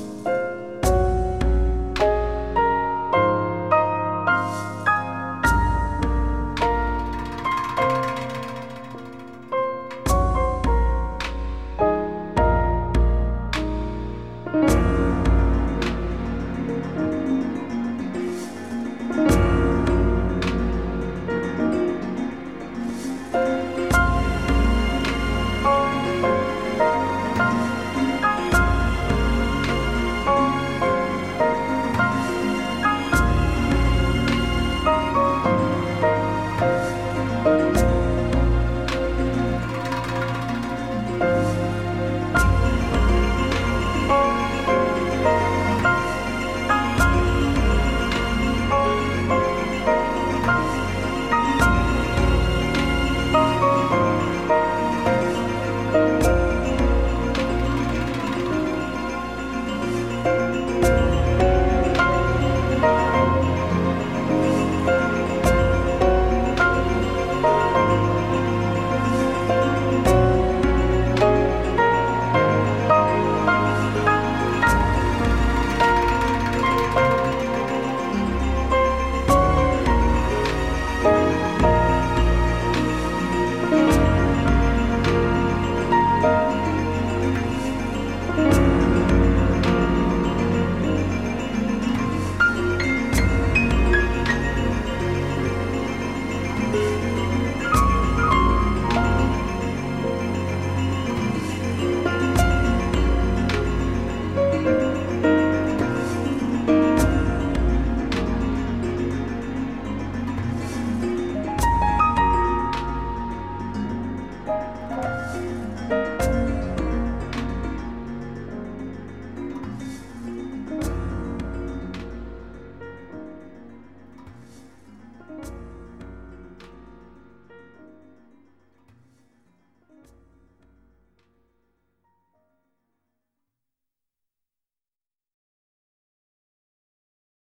Música